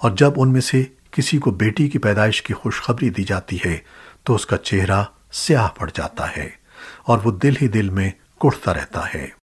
اور جب ان میں سے کسی کو بیٹی کی پیدائش کی خوشخبری دی جاتی ہے، تو اس کا چہرہ سیاہ پڑ جاتا ہے اور وہ دل ہی دل میں کڑھتا رہتا ہے۔